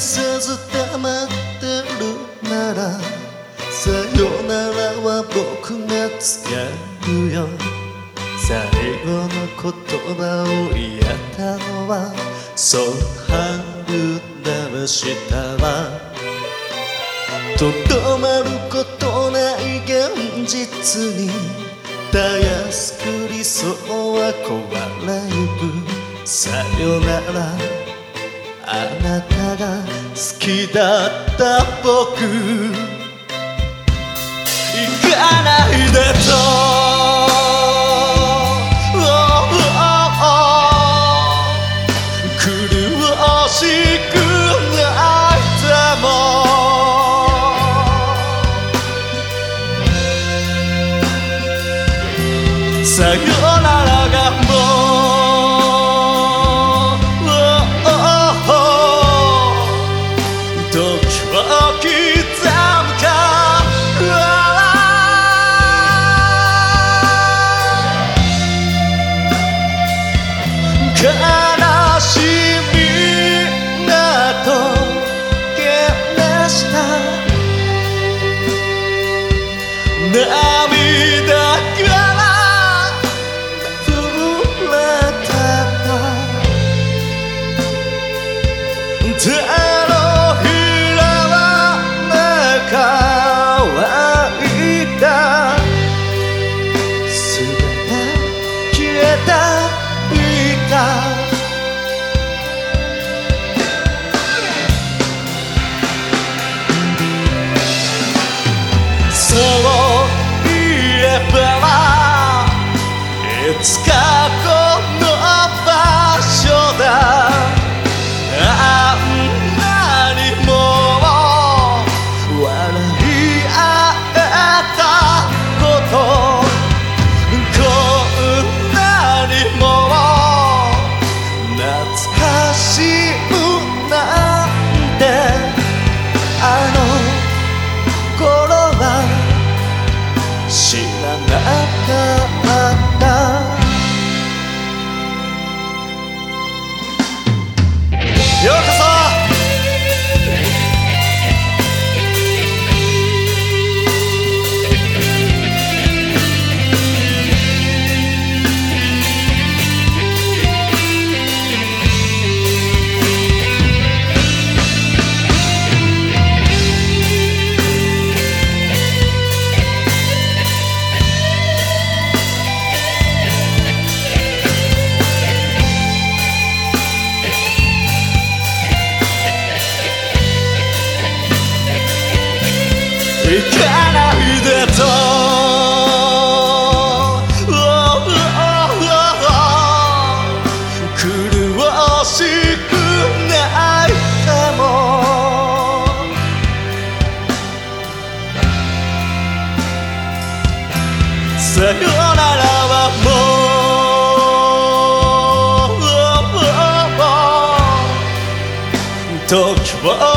せず黙ってるならさよならは僕が告げるよ。最後の言葉を言えたのはその春でしたわ。とどまることない現実にたやすく理想は壊れる。さよなら。あなたが好きだった僕。行かないでと。苦しくないでも。さよならがもう。悲しみが溶け出した。涙から溢れてたのつかこの場所だ。あんなにも笑い合えたこと。こんなにも懐かしいなんて。あの頃は知らなかないでと。苦しくないかも。さよならはもう。時を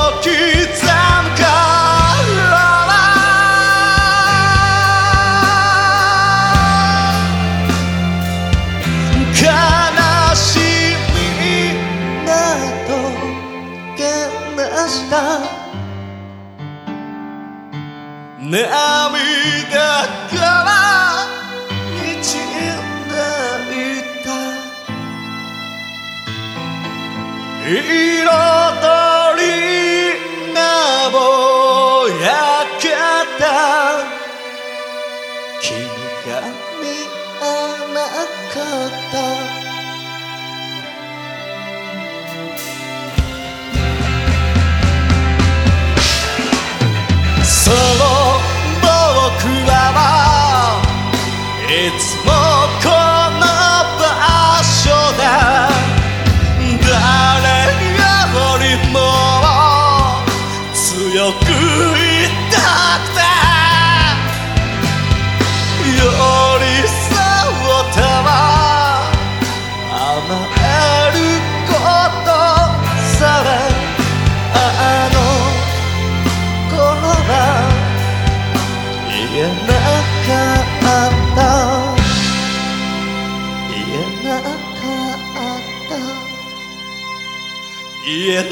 涙からにじんでいた。彩りがぼやかった。君が見えなかった。は言え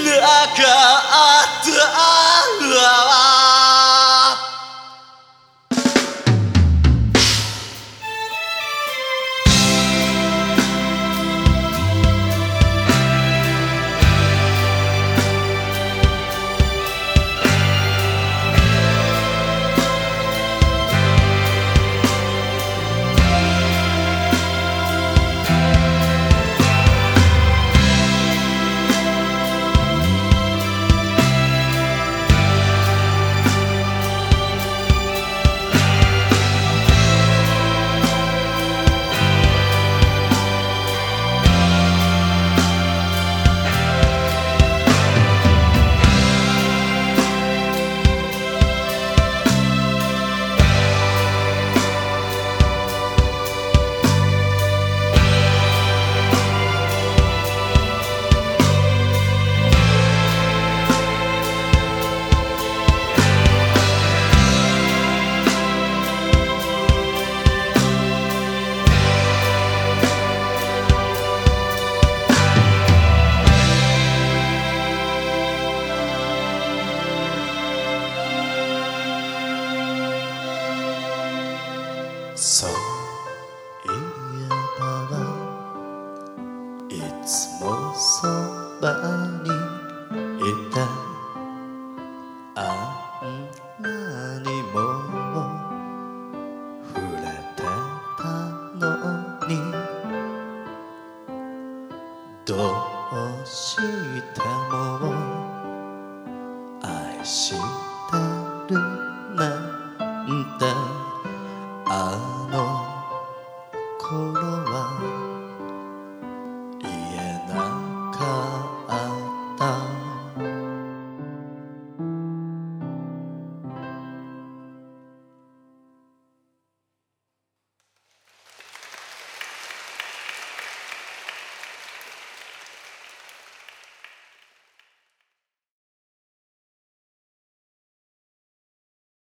つもそばにいた。あんなにも触れてたのに。どうしても愛して